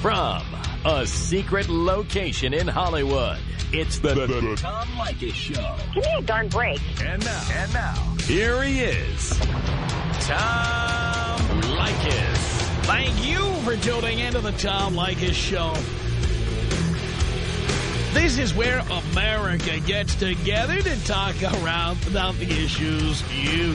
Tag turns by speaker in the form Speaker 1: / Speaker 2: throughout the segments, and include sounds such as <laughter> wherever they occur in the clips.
Speaker 1: From a secret location in Hollywood, it's the, the, the Tom Leykis Show.
Speaker 2: Give me a darn break.
Speaker 1: And now, and now, here he is, Tom Leykis.
Speaker 3: Thank you for tuning into the Tom Leykis Show. This is where America gets together to talk around about the issues you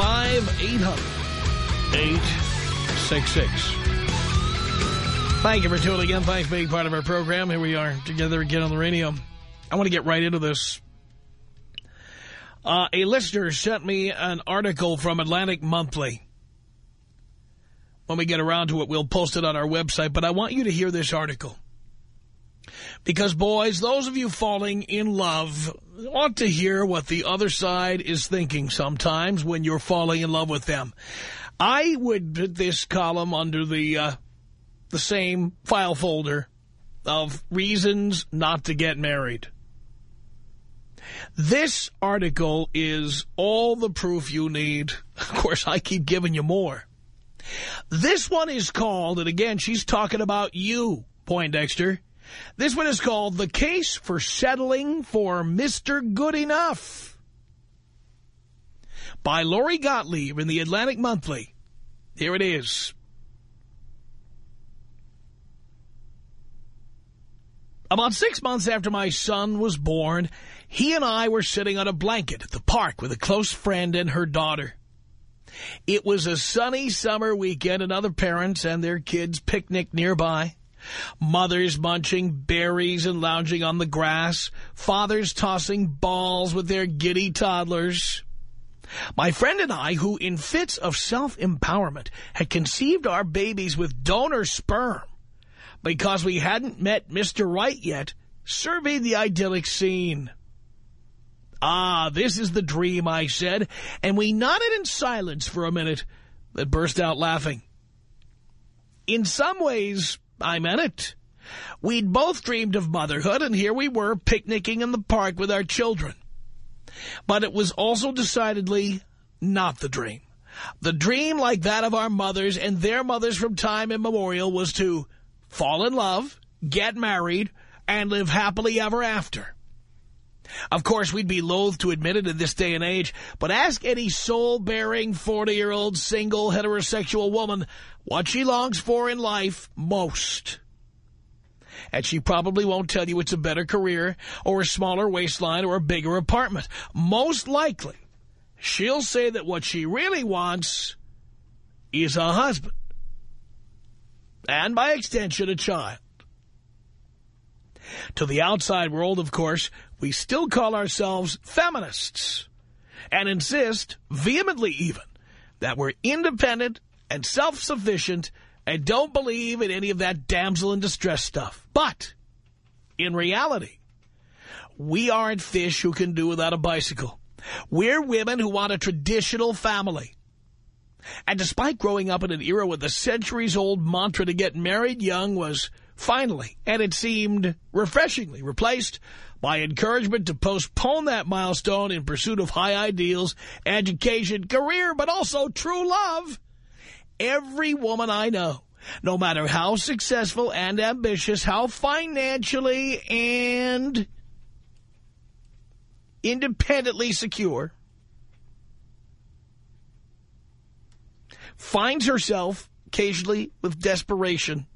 Speaker 3: 1-800-5800-866. Thank you for tuning in. Thanks for being part of our program. Here we are together again on the radio. I want to get right into this. Uh, a listener sent me an article from Atlantic Monthly. When we get around to it, we'll post it on our website. But I want you to hear this article. Because, boys, those of you falling in love ought to hear what the other side is thinking sometimes when you're falling in love with them. I would put this column under the uh, the same file folder of reasons not to get married. This article is all the proof you need. <laughs> Of course, I keep giving you more. This one is called, and again, she's talking about you, Poindexter. This one is called The Case for Settling for Mr. Good Enough by Lori Gottlieb in the Atlantic Monthly. Here it is. About six months after my son was born, he and I were sitting on a blanket at the park with a close friend and her daughter. It was a sunny summer weekend and other parents and their kids picnicked nearby. Mothers munching berries and lounging on the grass. Fathers tossing balls with their giddy toddlers. My friend and I, who in fits of self-empowerment had conceived our babies with donor sperm because we hadn't met Mr. Right yet, surveyed the idyllic scene. Ah, this is the dream, I said, and we nodded in silence for a minute, then burst out laughing. In some ways, I meant it. We'd both dreamed of motherhood, and here we were picnicking in the park with our children. But it was also decidedly not the dream. The dream, like that of our mothers and their mothers from time immemorial, was to fall in love, get married, and live happily ever after. Of course, we'd be loath to admit it in this day and age, but ask any soul-bearing 40-year-old single heterosexual woman what she longs for in life most. And she probably won't tell you it's a better career or a smaller waistline or a bigger apartment. Most likely, she'll say that what she really wants is a husband. And by extension, a child. To the outside world, of course, we still call ourselves feminists and insist, vehemently even, that we're independent and self-sufficient and don't believe in any of that damsel in distress stuff. But, in reality, we aren't fish who can do without a bicycle. We're women who want a traditional family. And despite growing up in an era where the centuries-old mantra to get married young was finally, and it seemed refreshingly, replaced by encouragement to postpone that milestone in pursuit of high ideals, education, career, but also true love, every woman I know, no matter how successful and ambitious, how financially and independently secure, finds herself occasionally with desperation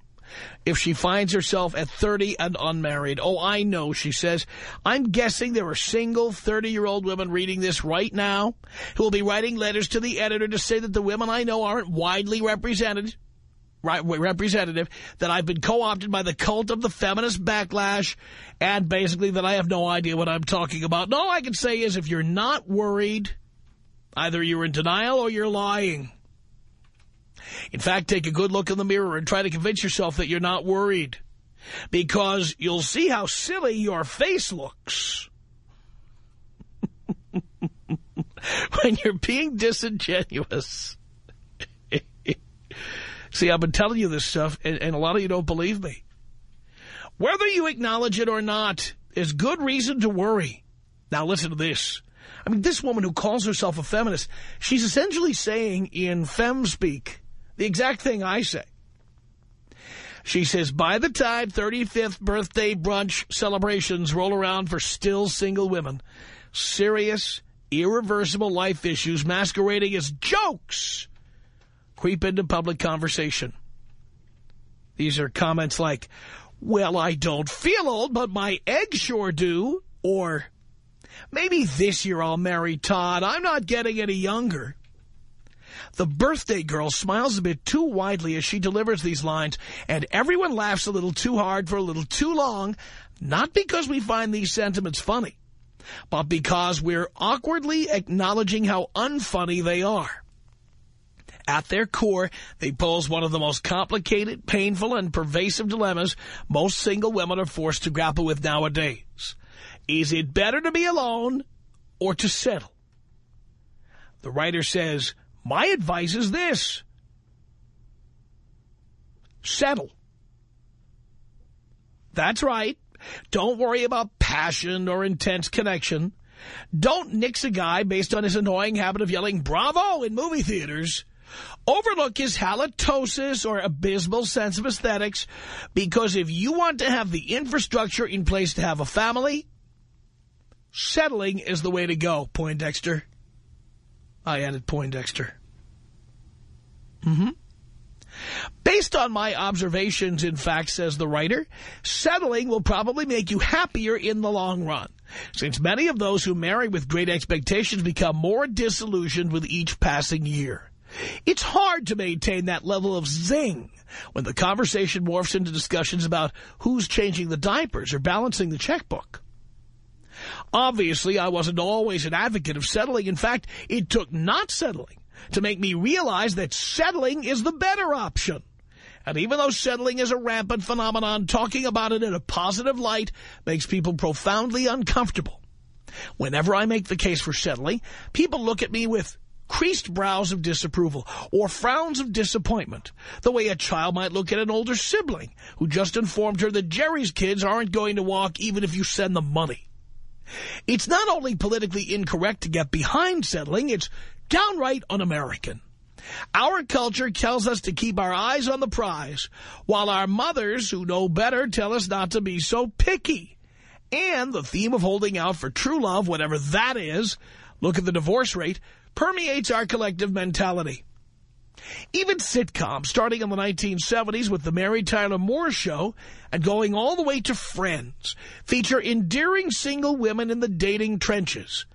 Speaker 3: if she finds herself at 30 and unmarried. Oh, I know, she says. I'm guessing there are single 30-year-old women reading this right now who will be writing letters to the editor to say that the women I know aren't widely represented, right, representative, that I've been co-opted by the cult of the feminist backlash, and basically that I have no idea what I'm talking about. And all I can say is if you're not worried, either you're in denial or you're lying. In fact, take a good look in the mirror and try to convince yourself that you're not worried. Because you'll see how silly your face looks. <laughs> when you're being disingenuous. <laughs> See, I've been telling you this stuff, and, and, a lot of you don't believe me. Whether you acknowledge it or not, is good reason to worry. Now listen to this. I mean, this woman who calls herself a feminist, she's essentially saying in fem speak the exact thing I say. She says, by the time 35th birthday brunch celebrations roll around for still single women, serious, irreversible life issues masquerading as jokes creep into public conversation. These are comments like, well, I don't feel old, but my eggs sure do. Or, maybe this year I'll marry Todd. I'm not getting any younger. The birthday girl smiles a bit too widely as she delivers these lines, and everyone laughs a little too hard for a little too long, not because we find these sentiments funny, but because we're awkwardly acknowledging how unfunny they are. At their core, they pose one of the most complicated, painful, and pervasive dilemmas most single women are forced to grapple with nowadays. Is it better to be alone or to settle? The writer says, my advice is this. Settle. That's right. Don't worry about passion or intense connection. Don't nix a guy based on his annoying habit of yelling bravo in movie theaters. Overlook his halitosis or abysmal sense of aesthetics because if you want to have the infrastructure in place to have a family, settling is the way to go, Poindexter. I added Poindexter. Mm-hmm. Based on my observations, in fact, says the writer, settling will probably make you happier in the long run, since many of those who marry with great expectations become more disillusioned with each passing year. It's hard to maintain that level of zing when the conversation morphs into discussions about who's changing the diapers or balancing the checkbook. Obviously, I wasn't always an advocate of settling. In fact, it took not settling to make me realize that settling is the better option. And even though settling is a rampant phenomenon, talking about it in a positive light makes people profoundly uncomfortable. Whenever I make the case for settling, people look at me with creased brows of disapproval or frowns of disappointment, the way a child might look at an older sibling who just informed her that Jerry's kids aren't going to walk even if you send them money. It's not only politically incorrect to get behind settling, it's downright un-American. Our culture tells us to keep our eyes on the prize, while our mothers, who know better, tell us not to be so picky. And the theme of holding out for true love, whatever that is, look at the divorce rate, permeates our collective mentality. Even sitcoms, starting in the 1970s with The Mary Tyler Moore Show and going all the way to Friends, feature endearing single women in the dating trenches.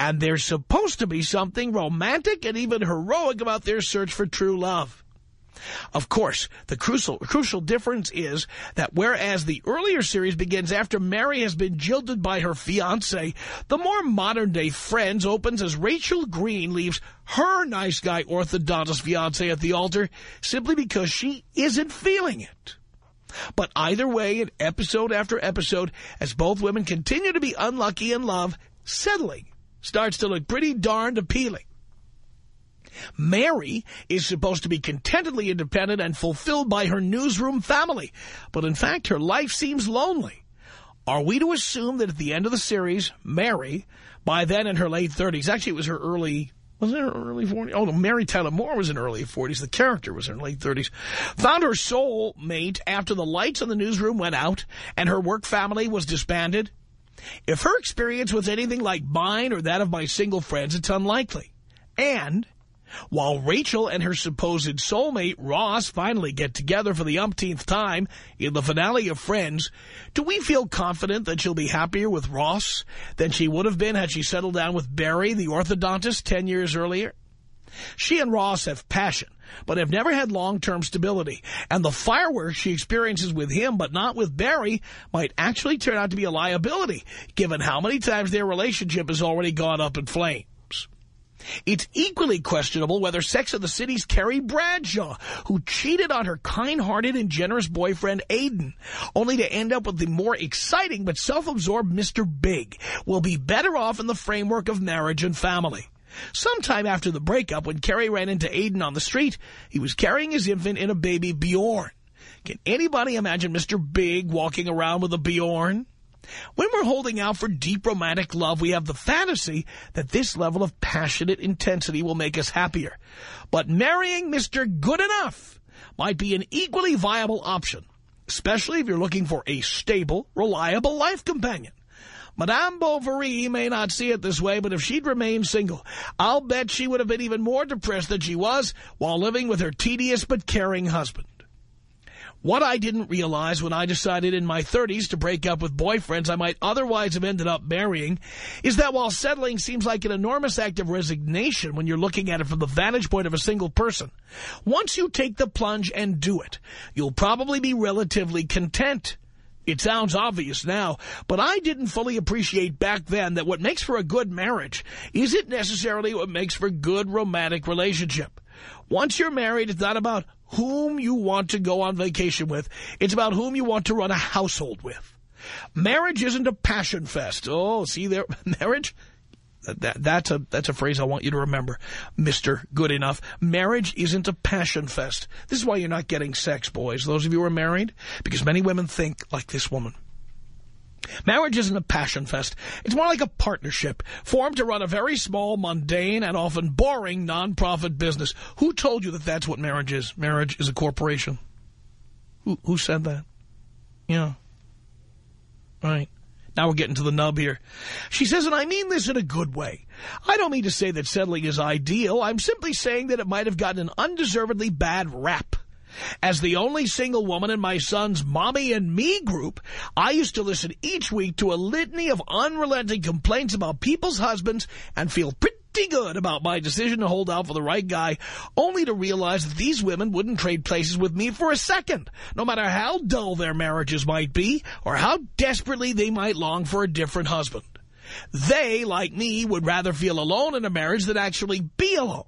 Speaker 3: And there's supposed to be something romantic and even heroic about their search for true love. Of course, the crucial, crucial difference is that whereas the earlier series begins after Mary has been jilted by her fiancé, the more modern-day Friends opens as Rachel Green leaves her nice guy orthodontist fiancé at the altar simply because she isn't feeling it. But either way, in episode after episode, as both women continue to be unlucky in love, settling starts to look pretty darned appealing. Mary is supposed to be contentedly independent and fulfilled by her newsroom family, but in fact her life seems lonely. Are we to assume that at the end of the series, Mary, by then in her late 30s, actually it was her early, was it her early 40s? Oh, no, Mary Tyler Moore was in her early 40s. The character was in her late 30s. Found her soul mate after the lights in the newsroom went out and her work family was disbanded. If her experience was anything like mine or that of my single friends, it's unlikely. And while Rachel and her supposed soulmate, Ross, finally get together for the umpteenth time in the finale of Friends, do we feel confident that she'll be happier with Ross than she would have been had she settled down with Barry, the orthodontist, 10 years earlier? She and Ross have passion, but have never had long-term stability. And the fireworks she experiences with him, but not with Barry, might actually turn out to be a liability, given how many times their relationship has already gone up in flames. It's equally questionable whether Sex and the City's Carrie Bradshaw, who cheated on her kind-hearted and generous boyfriend Aidan, only to end up with the more exciting but self-absorbed Mr. Big, will be better off in the framework of marriage and family. Sometime after the breakup, when Carrie ran into Aidan on the street, he was carrying his infant in a baby Bjorn. Can anybody imagine Mr. Big walking around with a Bjorn? When we're holding out for deep romantic love, we have the fantasy that this level of passionate intensity will make us happier. But marrying Mr. Good Enough might be an equally viable option, especially if you're looking for a stable, reliable life companion. Madame Bovary may not see it this way, but if she'd remained single, I'll bet she would have been even more depressed than she was while living with her tedious but caring husband. What I didn't realize when I decided in my 30s to break up with boyfriends I might otherwise have ended up marrying is that while settling seems like an enormous act of resignation when you're looking at it from the vantage point of a single person, once you take the plunge and do it, you'll probably be relatively content. It sounds obvious now, but I didn't fully appreciate back then that what makes for a good marriage isn't necessarily what makes for good romantic relationship. Once you're married, it's not about whom you want to go on vacation with. It's about whom you want to run a household with. Marriage isn't a passion fest. Oh, see there, <laughs> marriage? That, that's a that's a phrase I want you to remember, Mr. Good Enough. Marriage isn't a passion fest. This is why you're not getting sex, boys, those of you who are married, because many women think like this woman. Marriage isn't a passion fest. It's more like a partnership formed to run a very small, mundane, and often boring non-profit business. Who told you that that's what marriage is? Marriage is a corporation. Who, who said that? Yeah. Right. Now we're getting to the nub here. She says, and I mean this in a good way. I don't mean to say that settling is ideal. I'm simply saying that it might have gotten an undeservedly bad rap. As the only single woman in my son's Mommy and Me group, I used to listen each week to a litany of unrelenting complaints about people's husbands and feel pretty good about my decision to hold out for the right guy, only to realize that these women wouldn't trade places with me for a second, no matter how dull their marriages might be or how desperately they might long for a different husband. They, like me, would rather feel alone in a marriage than actually be alone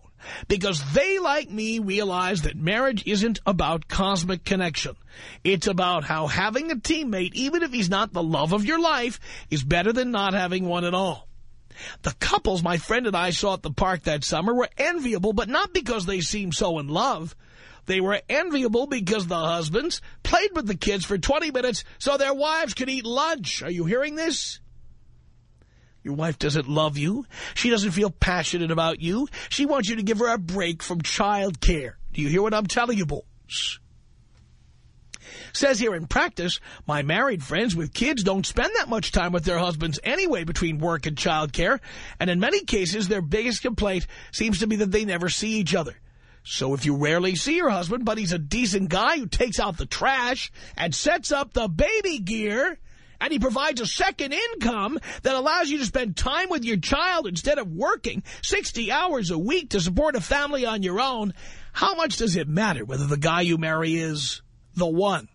Speaker 3: because they, like me, realize that marriage isn't about cosmic connection. It's about how having a teammate, even if he's not the love of your life, is better than not having one at all. The couples my friend and I saw at the park that summer were enviable, but not because they seemed so in love. They were enviable because the husbands played with the kids for 20 minutes so their wives could eat lunch. Are you hearing this? Your wife doesn't love you. She doesn't feel passionate about you. She wants you to give her a break from child care. Do you hear what I'm telling you, boys? Says here in practice, my married friends with kids don't spend that much time with their husbands anyway between work and child care, and in many cases their biggest complaint seems to be that they never see each other. So if you rarely see your husband, but he's a decent guy who takes out the trash and sets up the baby gear, and he provides a second income that allows you to spend time with your child instead of working 60 hours a week to support a family on your own, how much does it matter whether the guy you marry is the one?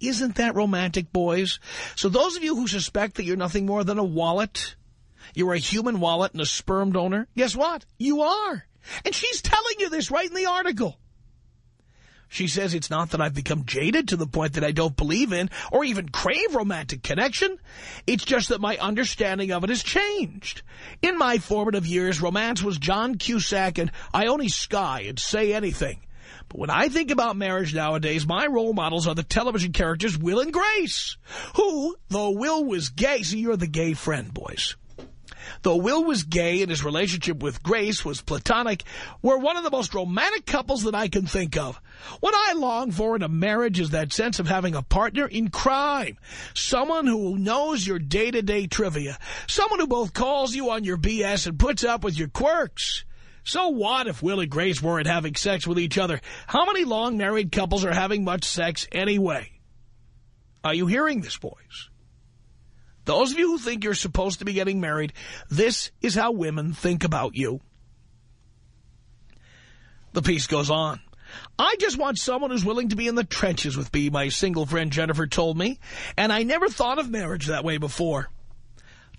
Speaker 3: Isn't that romantic, boys? So those of you who suspect that you're nothing more than a wallet, you're a human wallet and a sperm donor, guess what? You are. And she's telling you this right in the article. She says it's not that I've become jaded to the point that I don't believe in or even crave romantic connection. It's just that my understanding of it has changed. In my formative years, romance was John Cusack and Ione Skye and Say Anything. But when I think about marriage nowadays, my role models are the television characters Will and Grace, who, though Will was gay, see, you're the gay friend, boys though Will was gay and his relationship with Grace was platonic, were one of the most romantic couples that I can think of. What I long for in a marriage is that sense of having a partner in crime, someone who knows your day-to-day -day trivia, someone who both calls you on your BS and puts up with your quirks. So what if Will and Grace weren't having sex with each other? How many long married couples are having much sex anyway? Are you hearing this, boys? Those of you who think you're supposed to be getting married, this is how women think about you. The piece goes on. I just want someone who's willing to be in the trenches with me, my single friend Jennifer told me, and I never thought of marriage that way before.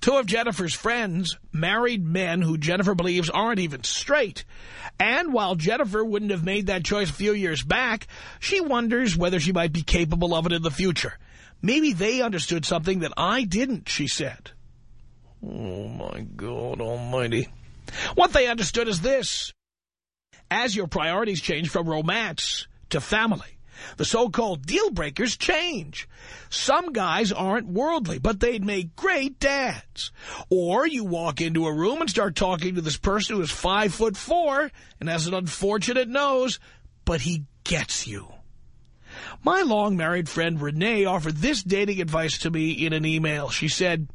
Speaker 3: Two of Jennifer's friends married men who Jennifer believes aren't even straight. And while Jennifer wouldn't have made that choice a few years back, she wonders whether she might be capable of it in the future. Maybe they understood something that I didn't, she said. Oh, my God almighty. What they understood is this. As your priorities change from romance to family, the so-called deal breakers change. Some guys aren't worldly, but they'd make great dads. Or you walk into a room and start talking to this person who is five foot four and has an unfortunate nose, but he gets you. My long-married friend Renee offered this dating advice to me in an email. She said,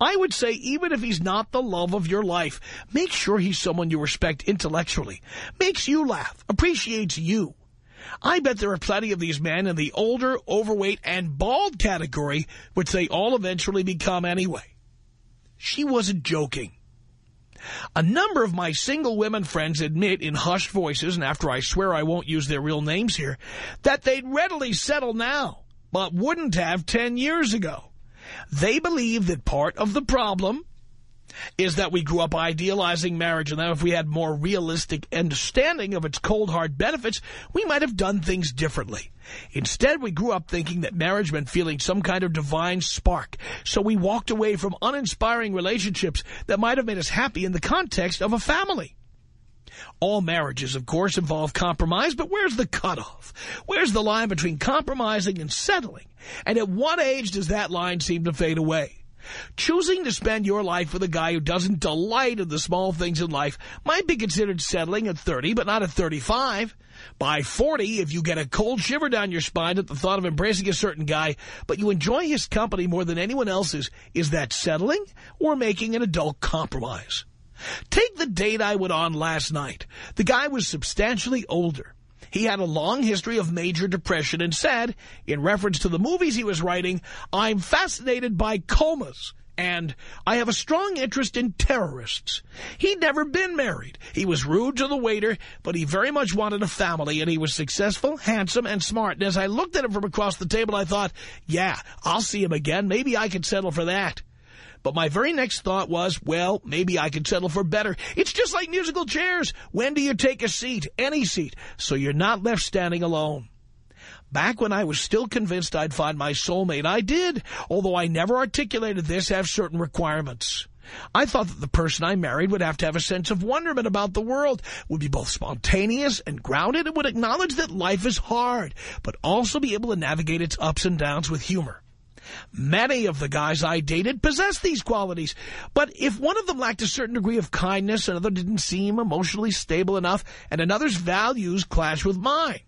Speaker 3: I would say even if he's not the love of your life, make sure he's someone you respect intellectually, makes you laugh, appreciates you. I bet there are plenty of these men in the older, overweight, and bald category, which they all eventually become anyway. She wasn't joking. A number of my single women friends admit in hushed voices, and after I swear I won't use their real names here, that they'd readily settle now, but wouldn't have 10 years ago. They believe that part of the problem is that we grew up idealizing marriage and that if we had more realistic understanding of its cold, hard benefits, we might have done things differently. Instead, we grew up thinking that marriage meant feeling some kind of divine spark, so we walked away from uninspiring relationships that might have made us happy in the context of a family. All marriages, of course, involve compromise, but where's the cutoff? Where's the line between compromising and settling? And at what age does that line seem to fade away? Choosing to spend your life with a guy who doesn't delight in the small things in life might be considered settling at 30, but not at 35. By 40, if you get a cold shiver down your spine at the thought of embracing a certain guy, but you enjoy his company more than anyone else's, is that settling or making an adult compromise? Take the date I went on last night. The guy was substantially older. He had a long history of major depression and said, in reference to the movies he was writing, I'm fascinated by comas and I have a strong interest in terrorists. He'd never been married. He was rude to the waiter, but he very much wanted a family, and he was successful, handsome, and smart. And as I looked at him from across the table, I thought, yeah, I'll see him again. Maybe I could settle for that. But my very next thought was, well, maybe I could settle for better. It's just like musical chairs. When do you take a seat? Any seat. So you're not left standing alone. Back when I was still convinced I'd find my soulmate, I did, although I never articulated this, have certain requirements. I thought that the person I married would have to have a sense of wonderment about the world, would be both spontaneous and grounded, and would acknowledge that life is hard, but also be able to navigate its ups and downs with humor. Many of the guys I dated possessed these qualities. But if one of them lacked a certain degree of kindness, another didn't seem emotionally stable enough, and another's values clashed with mine.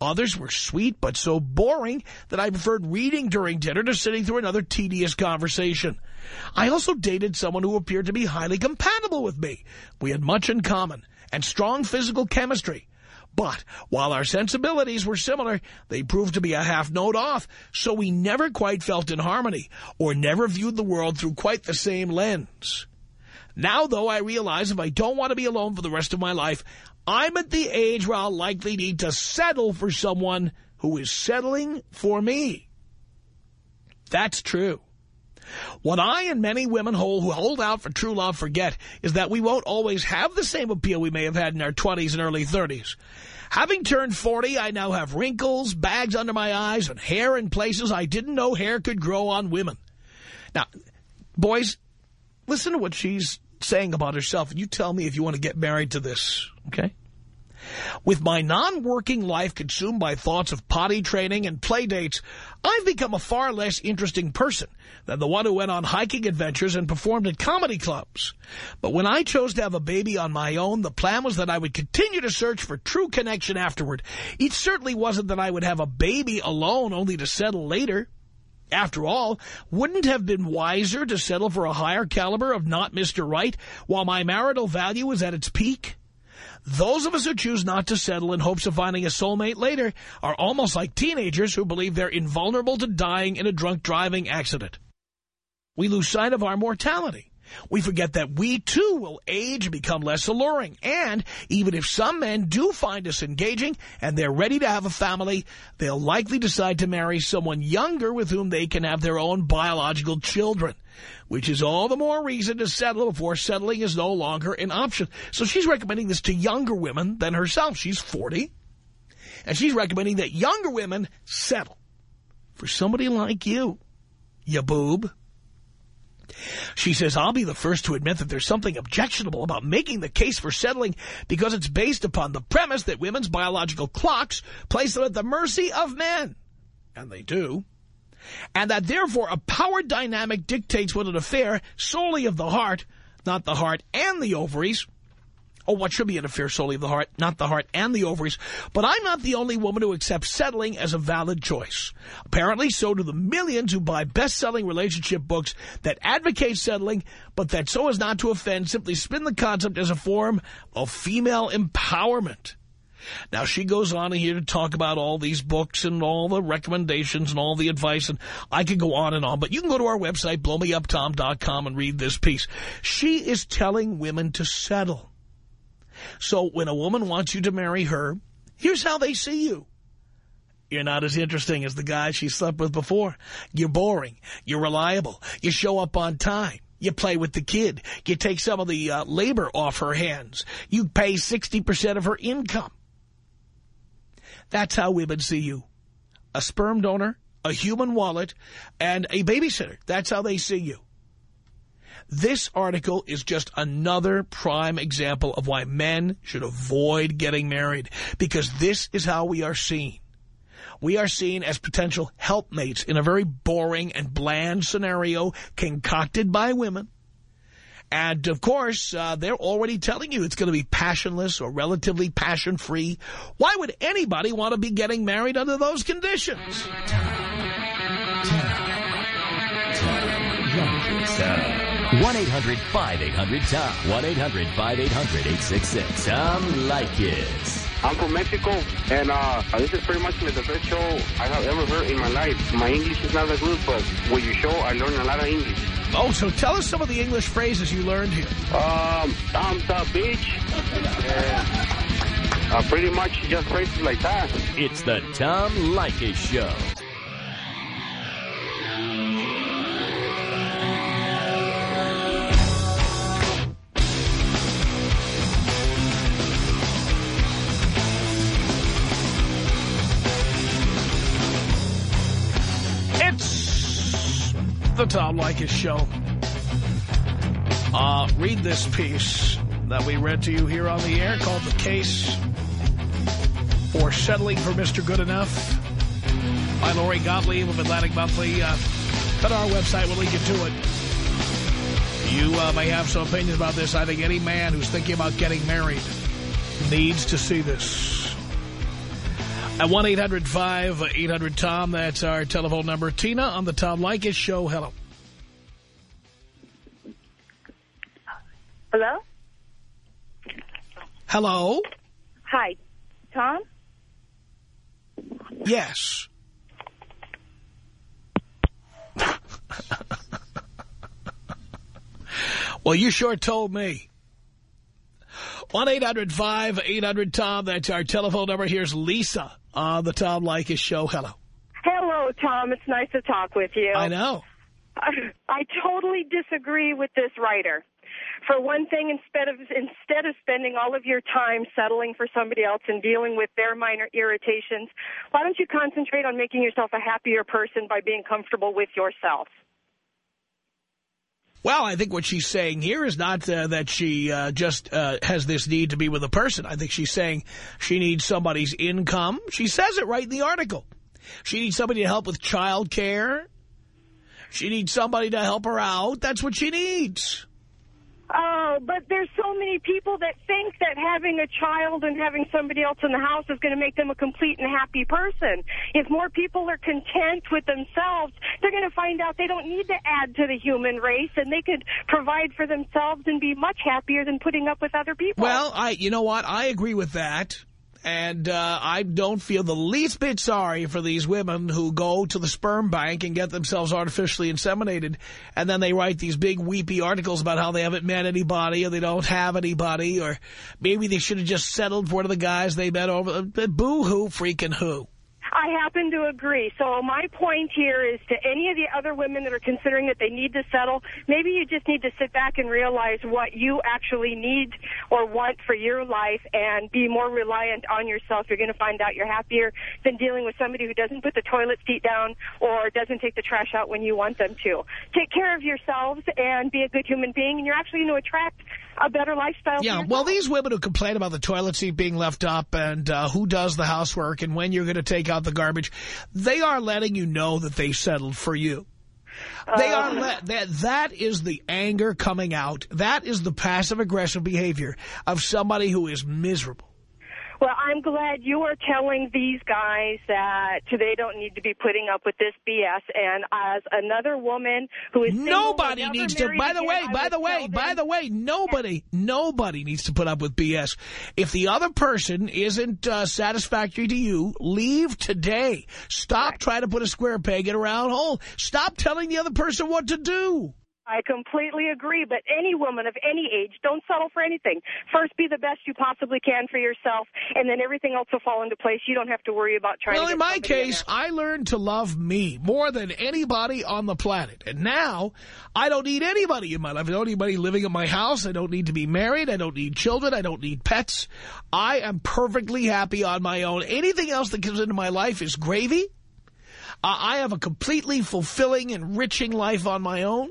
Speaker 3: Others were sweet but so boring that I preferred reading during dinner to sitting through another tedious conversation. I also dated someone who appeared to be highly compatible with me. We had much in common and strong physical chemistry. But while our sensibilities were similar, they proved to be a half note off, so we never quite felt in harmony or never viewed the world through quite the same lens. Now, though, I realize if I don't want to be alone for the rest of my life, I'm at the age where I'll likely need to settle for someone who is settling for me. That's true. What I and many women hold, who hold out for true love forget is that we won't always have the same appeal we may have had in our 20s and early 30s. Having turned 40, I now have wrinkles, bags under my eyes, and hair in places I didn't know hair could grow on women. Now, boys, listen to what she's saying about herself, and you tell me if you want to get married to this, okay? With my non-working life consumed by thoughts of potty training and play dates, I've become a far less interesting person than the one who went on hiking adventures and performed at comedy clubs. But when I chose to have a baby on my own, the plan was that I would continue to search for true connection afterward. It certainly wasn't that I would have a baby alone only to settle later. After all, wouldn't have been wiser to settle for a higher caliber of not Mr. Right while my marital value was at its peak? Those of us who choose not to settle in hopes of finding a soulmate later are almost like teenagers who believe they're invulnerable to dying in a drunk driving accident. We lose sight of our mortality. We forget that we, too, will age and become less alluring. And even if some men do find us engaging and they're ready to have a family, they'll likely decide to marry someone younger with whom they can have their own biological children, which is all the more reason to settle before settling is no longer an option. So she's recommending this to younger women than herself. She's 40. And she's recommending that younger women settle for somebody like you, you boob. She says, I'll be the first to admit that there's something objectionable about making the case for settling because it's based upon the premise that women's biological clocks place them at the mercy of men. And they do. And that therefore a power dynamic dictates what an affair solely of the heart, not the heart and the ovaries, Oh, what should be an affair solely of the heart, not the heart and the ovaries. But I'm not the only woman who accepts settling as a valid choice. Apparently, so do the millions who buy best-selling relationship books that advocate settling, but that so as not to offend simply spin the concept as a form of female empowerment. Now, she goes on here to talk about all these books and all the recommendations and all the advice, and I could go on and on, but you can go to our website, blowmeuptom.com, and read this piece. She is telling women to settle. So when a woman wants you to marry her, here's how they see you. You're not as interesting as the guy she slept with before. You're boring. You're reliable. You show up on time. You play with the kid. You take some of the uh, labor off her hands. You pay 60% of her income. That's how women see you. A sperm donor, a human wallet, and a babysitter. That's how they see you. This article is just another prime example of why men should avoid getting married, because this is how we are seen. We are seen as potential helpmates in a very boring and bland scenario concocted by women. And, of course, uh, they're already telling you it's going to be passionless or relatively passion-free. Why would anybody want to be getting married under those conditions?
Speaker 1: 1-800-5800-TOM. 1-800-5800-866. Tom Leykis.
Speaker 2: I'm from Mexico, and uh, this is pretty much the best show I have ever heard in my life. My English is not that good, but with your show, I learned a lot of English.
Speaker 3: Oh, so tell us some of the English phrases you learned here.
Speaker 2: Um, thumbs up, bitch. And, uh, pretty much just phrases like that.
Speaker 1: It's the Tom Leykis Show.
Speaker 3: Tom Leykis Show. Uh, read this piece that we read to you here on the air called The Case for Settling for Mr. Good Enough by Lori Gottlieb of Atlantic Monthly. Uh, go to our website. We'll link you to it. You uh, may have some opinions about this. I think any man who's thinking about getting married needs to see this. At 1-800-5800-TOM, that's our telephone number. Tina on the Tom Leykis show. Hello.
Speaker 4: Hello?
Speaker 3: Hello?
Speaker 4: Hi. Tom?
Speaker 3: Yes. <laughs> well, you sure told me. 1-800-5800-TOM. That's our telephone number. Here's Lisa on the Tom Leykis show. Hello.
Speaker 4: Hello, Tom. It's nice to talk with you.
Speaker 3: I know.
Speaker 4: I, <laughs> I totally disagree with this writer. For one thing, instead of instead of spending all of your time settling for somebody else and dealing with their minor irritations, why don't you concentrate on making yourself a happier person by being comfortable with yourself?
Speaker 3: Well, I think what she's saying here is not uh, that she uh, just uh, has this need to be with a person. I think she's saying she needs somebody's income. She says it right in the article. She needs somebody to help with child care. She needs somebody to help her out. That's what she needs.
Speaker 4: Oh, but there's so many people that think that having a child and having somebody else in the house is going to make them a complete and happy person. If more people are content with themselves, they're going to find out they don't need to add to the human race and they could provide for themselves and be much happier than putting up with other people.
Speaker 3: Well, I, you know what? I agree with that. And uh, I don't feel the least bit sorry for these women who go to the sperm bank and get themselves artificially inseminated. And then they write these big weepy articles about how they haven't met anybody or they don't have anybody. Or maybe they should have just settled for one of the guys they met over. Boo-hoo, freaking who.
Speaker 4: I happen to agree. So my point here is to any of the other women that are considering that they need to settle, maybe you just need to sit back and realize what you actually need or want for your life and be more reliant on yourself. You're going to find out you're happier than dealing with somebody who doesn't put the toilet seat down or doesn't take the trash out when you want them to. Take care of yourselves and be a good human being, and you're actually going to attract a better lifestyle.
Speaker 3: Yeah, well, these women who complain about the toilet seat being left up and uh, who does the housework and when you're going to take out the garbage, they are letting you know that they settled for you. They are oh. that that is the anger coming out. That is the passive aggressive behavior of somebody who is miserable.
Speaker 4: Well, I'm glad you are telling these guys that they don't need to be putting up with this BS. And as another woman who is
Speaker 3: nobody needs to. By the way, by the way, by the way, nobody, nobody needs to put up with BS. If the other person isn't uh, satisfactory to you, leave today. Stop right. trying to put a square peg in a round hole. Stop telling the other person what to do.
Speaker 4: I completely agree, but any woman of any age, don't settle for anything. First, be the best you possibly can for yourself, and then everything else will fall into place. You don't have to worry about trying
Speaker 3: well, in my case, in I learned to love me more than anybody on the planet. And now, I don't need anybody in my life. I don't need anybody living in my house. I don't need to be married. I don't need children. I don't need pets. I am perfectly happy on my own. Anything else that comes into my life is gravy. Uh, I have a completely fulfilling, enriching life on my own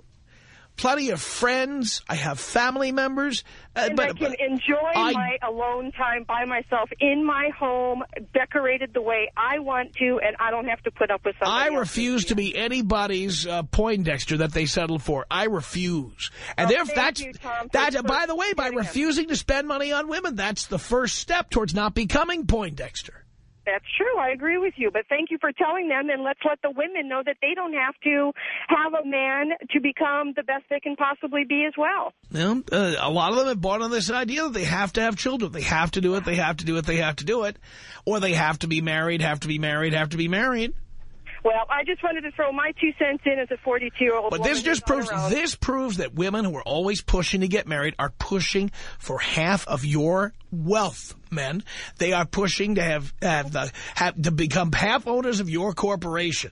Speaker 3: plenty of friends. I have family members.
Speaker 4: Uh, and but, I can enjoy I, my alone time by myself in my home, decorated the way I want to, and I don't have to put up with somebody
Speaker 3: I refuse to be anybody's uh, Poindexter that they settle for. I refuse. And
Speaker 4: oh,
Speaker 3: if that's,
Speaker 4: you, Tom,
Speaker 3: that, by the way, by refusing to spend money on women, that's the first step towards not becoming Poindexter.
Speaker 4: That's true. I agree with you. But thank you for telling them, and let's let the women know that they don't have to have a man to become the best they can possibly be as well.
Speaker 3: well uh, a lot of them have bought on this idea that they have to have children. They have to do it, they have to do it, they have to do it. Or they have to be married, have to be married, have to be married.
Speaker 4: Well, I just wanted to throw my two cents in as a 42-year-old
Speaker 3: But this just proves this proves that women who are always pushing to get married are pushing for half of your wealth, men. They are pushing to have have the have to become half owners of your corporation.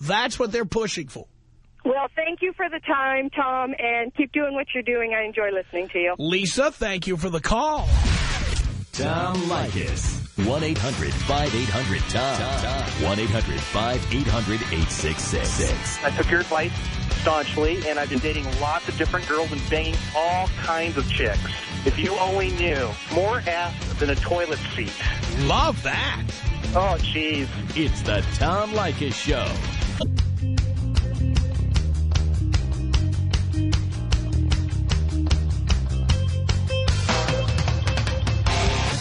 Speaker 3: That's what they're pushing for.
Speaker 4: Well, thank you for the time, Tom, and keep doing what you're doing. I enjoy listening to you.
Speaker 3: Lisa, thank you for the call.
Speaker 1: Tom Leykis. 1-800-5800-TOM. 1-800-5800-866.
Speaker 5: I took your advice staunchly, and I've been dating lots of different girls and banging all kinds of chicks. If you only knew. More ass than a toilet seat.
Speaker 3: Love that.
Speaker 5: Oh, jeez.
Speaker 1: It's the Tom Leykis Show.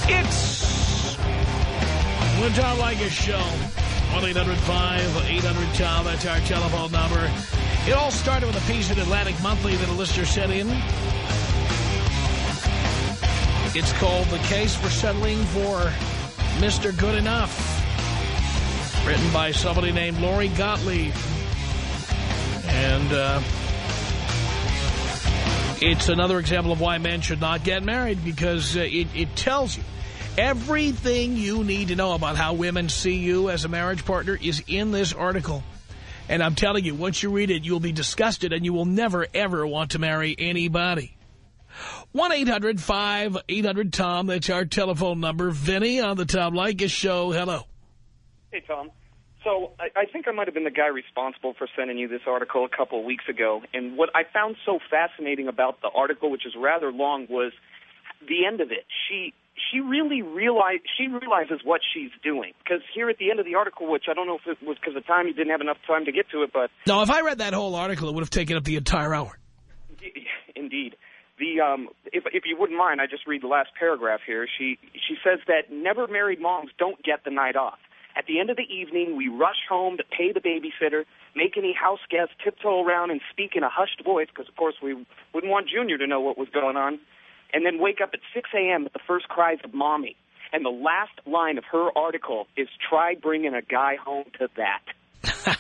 Speaker 3: It's the Tom Leykis Show. 1-800-5800-TOM. That's our telephone number. It all started with a piece in Atlantic Monthly that a listener sent in. It's called The Case for Settling for Mr. Good Enough. Written by somebody named Lori Gottlieb. And uh, it's another example of why men should not get married because uh, it, it tells you Everything you need to know about how women see you as a marriage partner is in this article. And I'm telling you, once you read it, you'll be disgusted and you will never, ever want to marry anybody. 1-800-5800-TOM. That's our telephone number. Vinny on the Tom Leykis show. Hello.
Speaker 5: Hey, Tom. So I, I think I might have been the guy responsible for sending you this article a couple of weeks ago. And what I found so fascinating about the article, which is rather long, was the end of it. She she really realize she realizes what she's doing because here at the end of the article, which I don't know if it was because of time, you didn't have enough time to get to it, but
Speaker 3: no, if I read that whole article, it would have taken up the entire hour. <laughs>
Speaker 5: Indeed, the um, if if you wouldn't mind, I just read the last paragraph here. She she says that never married moms don't get the night off. At the end of the evening, we rush home to pay the babysitter, make any house guests tiptoe around and speak in a hushed voice, because of course we wouldn't want Junior to know what was going on and then wake up at 6 a.m. with the first cries of mommy. And the last line of her article is, try bringing a guy home to that.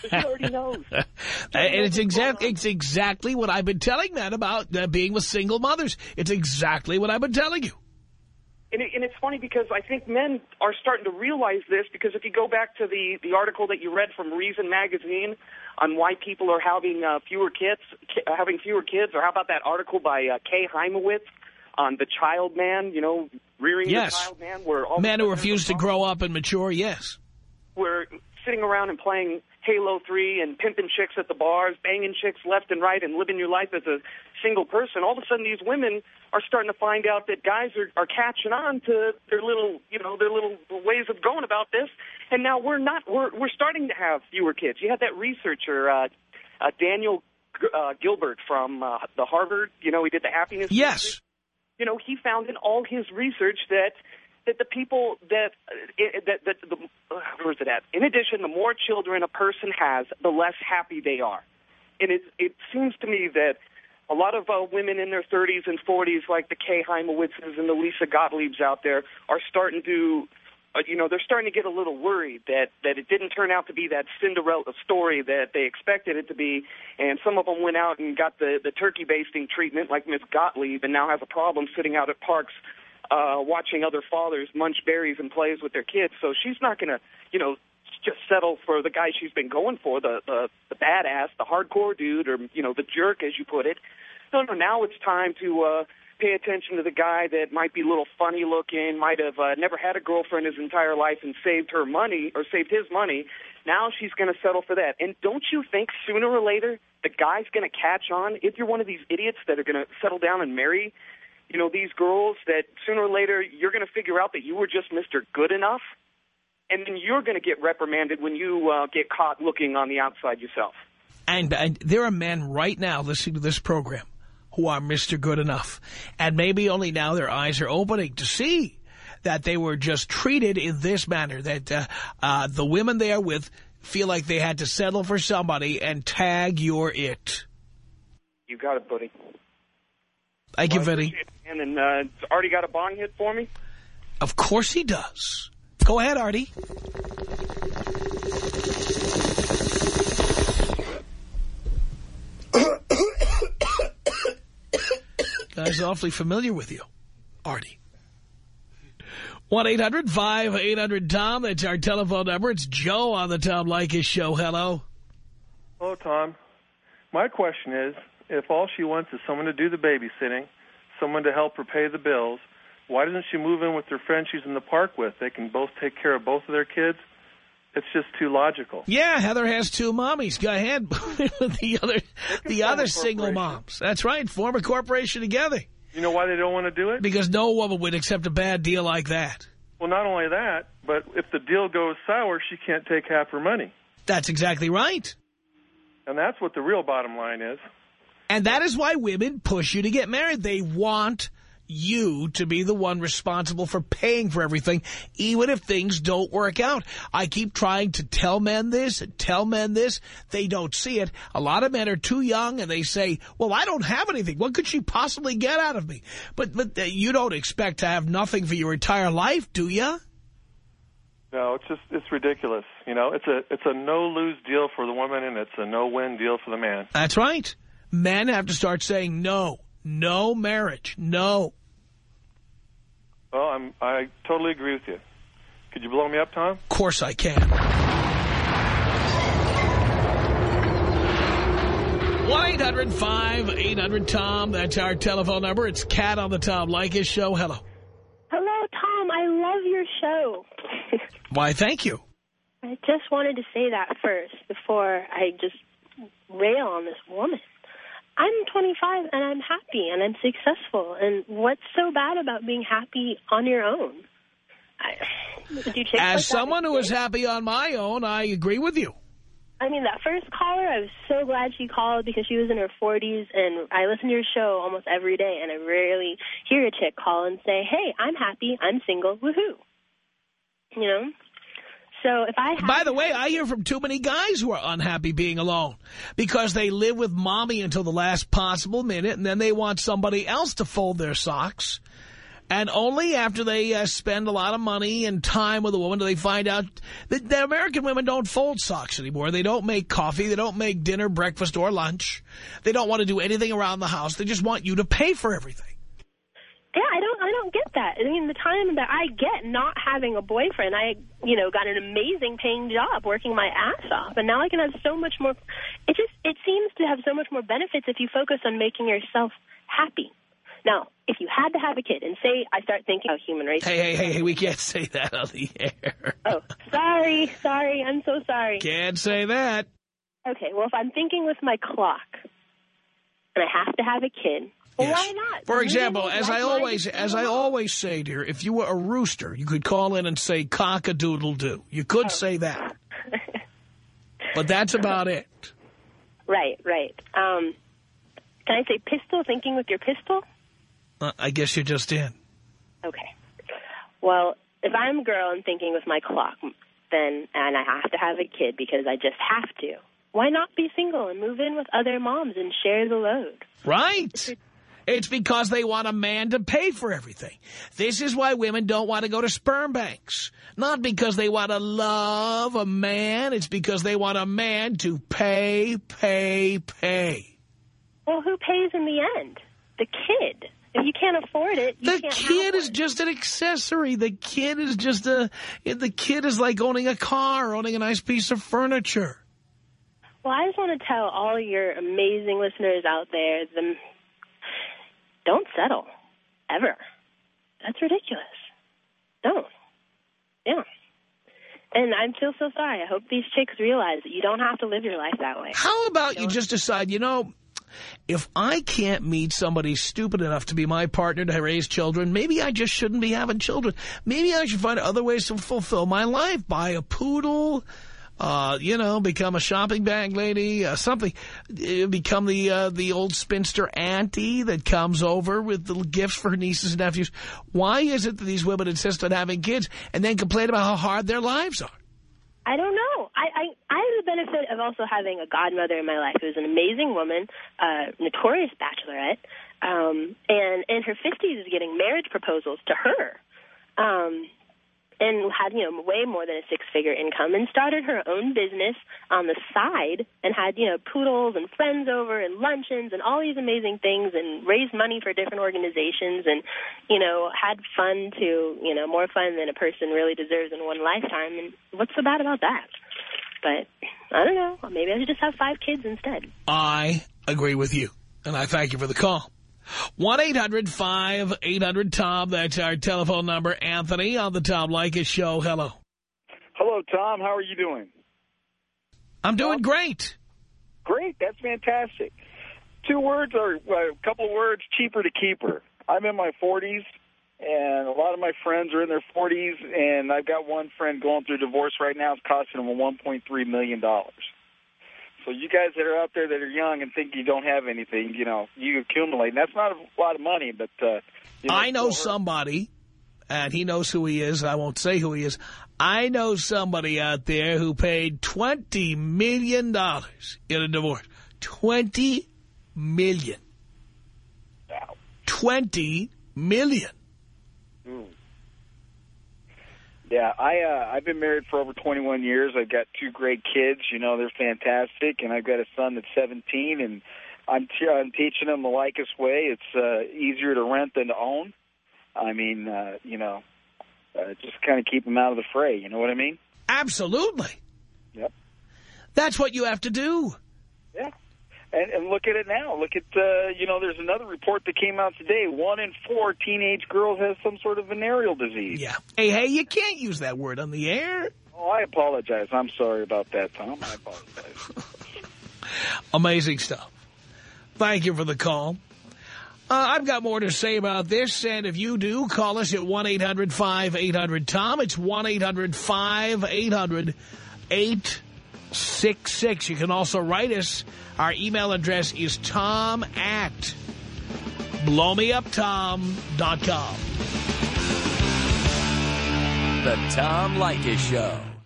Speaker 5: she already knows. <laughs>
Speaker 3: and it's, exact, it's exactly what I've been telling men about uh, being with single mothers. It's exactly what I've been telling you.
Speaker 5: And, it, and it's funny because I think men are starting to realize this because if you go back to the, the article that you read from Reason Magazine on why people are having uh, fewer kids, having fewer kids, or how about that article by uh, Kay Hymowitz on the child man, you know, rearing
Speaker 3: yes.
Speaker 5: the child man? Where all
Speaker 3: Men who refuse to grow up and mature, yes.
Speaker 5: We're sitting around and playing Halo 3 and pimping chicks at the bars, banging chicks left and right and living your life as a single person. All of a sudden these women are starting to find out that guys are, are catching on to their little, you know, their little ways of going about this. And now we're not, we're, we're starting to have fewer kids. You had that researcher, uh, uh, Daniel uh, Gilbert from uh, the Harvard, you know, he did the happiness.
Speaker 3: Yes.
Speaker 5: You know, he found in all his research that that the people that uh, that that the uh, where's it at? In addition, the more children a person has, the less happy they are. And it it seems to me that a lot of uh, women in their 30s and 40s, like the Kay Hymowitzes and the Lisa Gottliebs out there, are starting to uh, you know, they're starting to get a little worried that that it didn't turn out to be that Cinderella story that they expected it to be, and some of them went out and got the the turkey basting treatment like Miss Gottlieb, and now has a problem sitting out at parks uh, watching other fathers munch berries and plays with their kids. So she's not going to, you know, just settle for the guy she's been going for, the, the the badass, the hardcore dude, or you know, the jerk, as you put it. No, no. Now it's time to uh, pay attention to the guy that might be a little funny looking, might have uh, never had a girlfriend his entire life and saved her money or saved his money. Now she's going to settle for that. And don't you think sooner or later the guy's going to catch on? If you're one of these idiots that are going to settle down and marry you know, these girls that sooner or later you're going to figure out that you were just Mr. Good Enough, and then you're going to get reprimanded when you uh, get caught looking on the outside yourself.
Speaker 3: And, and there are men right now listening to this program who are Mr. Good Enough. And maybe only now their eyes are opening to see that they were just treated in this manner, that uh, uh, the women they are with feel like they had to settle for somebody and tag you're it.
Speaker 5: You got it, buddy.
Speaker 3: Thank well, you, Vinny.
Speaker 5: And then uh, Artie got a bong hit for me?
Speaker 3: Of course he does. Go ahead, Artie. Guy's awfully familiar with you, Artie. 1-800-5800-TOM. That's our telephone number. It's Joe on the Tom Leykis show. Hello.
Speaker 6: Hello, Tom. My question is, if all she wants is someone to do the babysitting, someone to help her pay the bills, why doesn't she move in with her friend she's in the park with? They can both take care of both of their kids. It's just too logical.
Speaker 3: Yeah, Heather has two mommies. Go ahead. <laughs> the other the other single moms. That's right. Form a corporation together.
Speaker 6: You know why they don't want to do it?
Speaker 3: Because no woman would accept a bad deal like that.
Speaker 6: Well, not only that, but if the deal goes sour, she can't take half her money.
Speaker 3: That's exactly right.
Speaker 6: And that's what the real bottom line is.
Speaker 3: And that is why women push you to get married. They want you to be the one responsible for paying for everything, even if things don't work out. I keep trying to tell men this and tell men this. They don't see it. A lot of men are too young and they say, well, I don't have anything. What could she possibly get out of me? But, but uh, you don't expect to have nothing for your entire life, do you?
Speaker 6: No, it's just it's ridiculous. You know, it's a it's a no lose deal for the woman and it's a no win deal for the man.
Speaker 3: That's right. Men have to start saying no, no marriage, no.
Speaker 6: Well, I'm, I totally agree with you. Could you blow me up, Tom?
Speaker 3: Of course I can. 1-800-5800-TOM. That's our telephone number. It's Kat on the Tom Leykis show. Hello.
Speaker 7: Hello, Tom. I love your show. <laughs>
Speaker 3: Why, thank you.
Speaker 7: I just wanted to say that first before I just rail on this woman. I'm 25 and I'm happy and I'm successful. And what's so bad about being happy on your own? I, you
Speaker 3: As
Speaker 7: like
Speaker 3: someone who is happy on my own, I agree with you.
Speaker 7: I mean, that first caller, I was so glad she called because she was in her 40s, and I listen to your show almost every day, and I rarely hear a chick call and say, hey, I'm happy, I'm single, woohoo. You know? So if I
Speaker 3: By the way, I hear from too many guys who are unhappy being alone because they live with mommy until the last possible minute and then they want somebody else to fold their socks. And only after they uh, spend a lot of money and time with a woman do they find out that, that American women don't fold socks anymore. They don't make coffee. They don't make dinner, breakfast, or lunch. They don't want to do anything around the house. They just want you to pay for everything.
Speaker 7: Yeah, I don't I don't get that. I mean, the time that I get not having a boyfriend, I, you know, got an amazing paying job working my ass off, and now I can have so much more it just it seems to have so much more benefits if you focus on making yourself happy. Now, if you had to have a kid and say I start thinking of human race.
Speaker 3: Hey, hey, hey, hey, we can't say that on the air.
Speaker 7: Oh, sorry, sorry. I'm so sorry.
Speaker 3: Can't say that.
Speaker 7: Okay, well, if I'm thinking with my clock and I have to have a kid, well,
Speaker 3: Yes.
Speaker 7: why not?
Speaker 3: For example, as I always as I always say, dear, if you were a rooster, you could call in and say cock-a-doodle-doo. You
Speaker 7: Oh.
Speaker 3: could say that. <laughs> But that's about it.
Speaker 7: Right, right. Um, can I say pistol, thinking with your pistol?
Speaker 3: Uh, I guess you're just in.
Speaker 7: Okay. Well, if I'm a girl and thinking with my clock, then, and I have to have a kid because I just have to, why not be single and move in with other moms and share the load?
Speaker 3: Right. It's because they want a man to pay for everything. This is why women don't want to go to sperm banks. Not because they want to love a man. It's because they want a man to pay, pay, pay.
Speaker 7: Well, who pays in the end? The kid. If you can't afford it, you
Speaker 3: The kid is just an accessory. The kid is just a, the kid is like owning a car, owning a nice piece of furniture.
Speaker 7: Well, I just want to tell all your amazing listeners out there, the, don't settle. Ever. That's ridiculous. Don't. Yeah. And I feel so sorry. I hope these chicks realize that you don't have to live your life that way.
Speaker 3: How about you just decide, you know, if I can't meet somebody stupid enough to be my partner to raise children, maybe I just shouldn't be having children. Maybe I should find other ways to fulfill my life. Buy a poodle, uh, you know, become a shopping bag lady, uh, something. Uh, become the uh, the old spinster auntie that comes over with little gifts for her nieces and nephews. Why is it that these women insist on having kids and then complain about how hard their lives are?
Speaker 7: I don't know. I, I I have the benefit of also having a godmother in my life who's an amazing woman, uh, notorious bachelorette, um, and in her fifties is getting marriage proposals to her, um, and had you know way more than a six figure income, and started her own business on the side, and had you know poodles and friends over and luncheons and all these amazing things, and raised money for different organizations, and you know had fun to you know more fun than a person really deserves in one lifetime. And what's so bad about that? But I don't know. Maybe I should just have five kids instead.
Speaker 3: I agree with you, and I thank you for the call. 1-800-5800-TOM. That's our telephone number. Anthony on the Tom Leykis Show. Hello.
Speaker 8: Hello, Tom. How are you doing?
Speaker 3: I'm doing great.
Speaker 8: Great. That's fantastic. Two words or a couple of words, cheaper to keep her. I'm in my 40s, and a lot of my friends are in their 40s, and I've got one friend going through divorce right now. It's costing him $1.3 million. So you guys that are out there that are young and think you don't have anything, you know, you accumulate. And that's not a lot of money, but... Uh, you know,
Speaker 3: I know somebody, and he knows who he is. I won't say who he is. I know somebody out there who paid $20 million in a divorce. 20 million.
Speaker 8: Wow.
Speaker 3: $20 million.
Speaker 8: Yeah, I uh, I've been married for over 21 years. I've got two great kids. You know, they're fantastic, and I've got a son that's 17, and I'm t- I'm teaching them the Leykis way. It's uh, easier to rent than to own. I mean, uh, you know, uh, just kind of keep them out of the fray. You know what I mean?
Speaker 3: Absolutely.
Speaker 8: Yep.
Speaker 3: That's what you have to do.
Speaker 8: Yeah. And, and look at it now. Look at, uh, you know, there's another report that came out today. One in four teenage girls has some sort of venereal disease.
Speaker 3: Yeah. Hey, hey, you can't use that word on the air.
Speaker 8: Oh, I apologize. I'm sorry about that, Tom. I apologize. <laughs>
Speaker 3: Amazing stuff. Thank you for the call. Uh, I've got more to say about this, and if you do, call us at 1-800-5800-TOM. It's 1-800-5800-866. You can also write us. Our email address is tom at blowmeuptom.com.
Speaker 1: The Tom Leykis Show.